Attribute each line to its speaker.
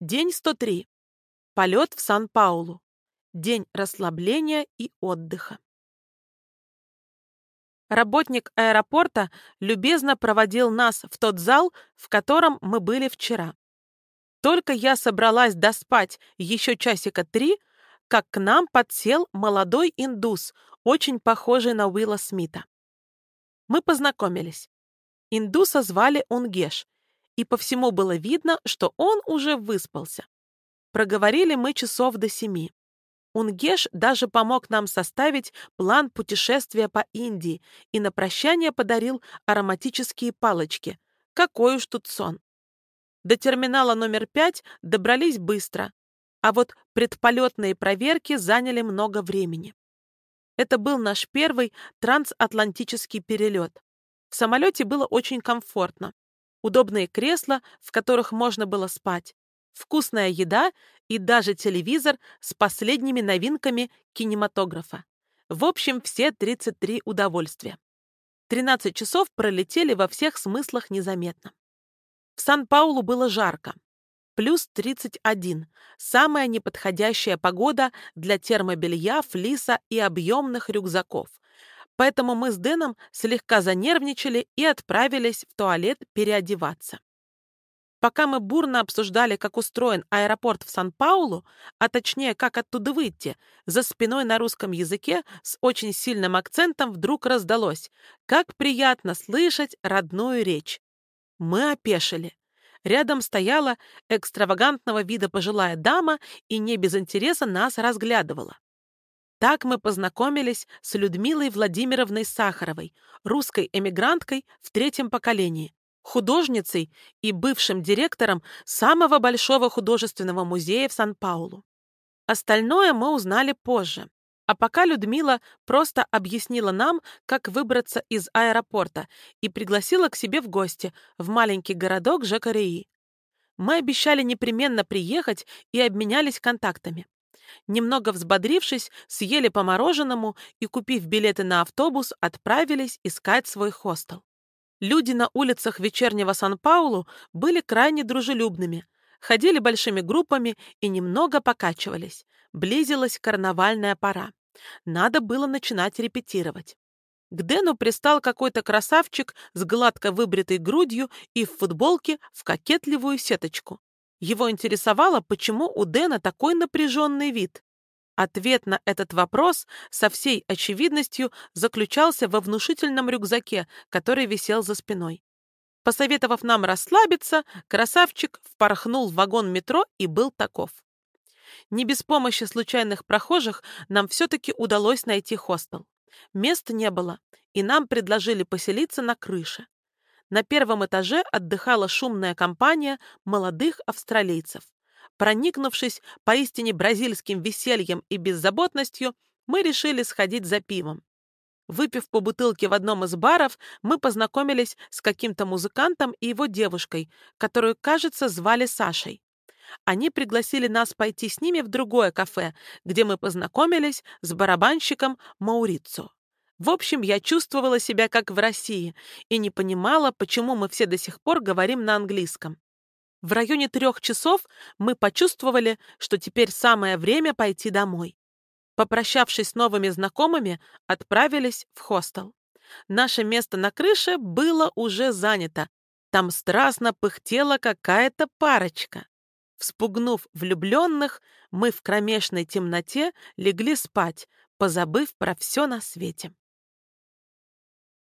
Speaker 1: День 103. Полет в Сан-Паулу. День расслабления и отдыха. Работник аэропорта любезно проводил нас в тот зал, в котором мы были вчера. Только я собралась доспать еще часика три, как к нам подсел молодой индус, очень похожий на Уилла Смита. Мы познакомились. Индуса звали Унгеш, и по всему было видно, что он уже выспался. Проговорили мы часов до семи. Унгеш даже помог нам составить план путешествия по Индии и на прощание подарил ароматические палочки. Какой уж тут сон. До терминала номер пять добрались быстро, а вот предполетные проверки заняли много времени. Это был наш первый трансатлантический перелет. В самолете было очень комфортно удобные кресла, в которых можно было спать, вкусная еда и даже телевизор с последними новинками кинематографа. В общем, все 33 удовольствия. 13 часов пролетели во всех смыслах незаметно. В Сан-Паулу было жарко. Плюс 31. Самая неподходящая погода для термобелья, флиса и объемных рюкзаков. Поэтому мы с Дэном слегка занервничали и отправились в туалет переодеваться. Пока мы бурно обсуждали, как устроен аэропорт в Сан-Паулу, а точнее, как оттуда выйти, за спиной на русском языке с очень сильным акцентом вдруг раздалось. Как приятно слышать родную речь. Мы опешили. Рядом стояла экстравагантного вида пожилая дама и не без интереса нас разглядывала. Так мы познакомились с Людмилой Владимировной Сахаровой, русской эмигранткой в третьем поколении, художницей и бывшим директором самого большого художественного музея в Сан-Паулу. Остальное мы узнали позже. А пока Людмила просто объяснила нам, как выбраться из аэропорта и пригласила к себе в гости в маленький городок Жакареи. Мы обещали непременно приехать и обменялись контактами. Немного взбодрившись, съели по мороженому и, купив билеты на автобус, отправились искать свой хостел. Люди на улицах вечернего Сан-Паулу были крайне дружелюбными, ходили большими группами и немного покачивались. Близилась карнавальная пора. Надо было начинать репетировать. К Дэну пристал какой-то красавчик с гладко выбритой грудью и в футболке в кокетливую сеточку. Его интересовало, почему у Дэна такой напряженный вид. Ответ на этот вопрос со всей очевидностью заключался во внушительном рюкзаке, который висел за спиной. Посоветовав нам расслабиться, красавчик впорхнул в вагон метро и был таков. Не без помощи случайных прохожих нам все-таки удалось найти хостел. Места не было, и нам предложили поселиться на крыше. На первом этаже отдыхала шумная компания молодых австралийцев. Проникнувшись поистине бразильским весельем и беззаботностью, мы решили сходить за пивом. Выпив по бутылке в одном из баров, мы познакомились с каким-то музыкантом и его девушкой, которую, кажется, звали Сашей. Они пригласили нас пойти с ними в другое кафе, где мы познакомились с барабанщиком Маурицо. В общем, я чувствовала себя как в России и не понимала, почему мы все до сих пор говорим на английском. В районе трех часов мы почувствовали, что теперь самое время пойти домой. Попрощавшись с новыми знакомыми, отправились в хостел. Наше место на крыше было уже занято. Там страстно пыхтела какая-то парочка. Вспугнув влюбленных, мы в кромешной темноте легли спать, позабыв про все на свете.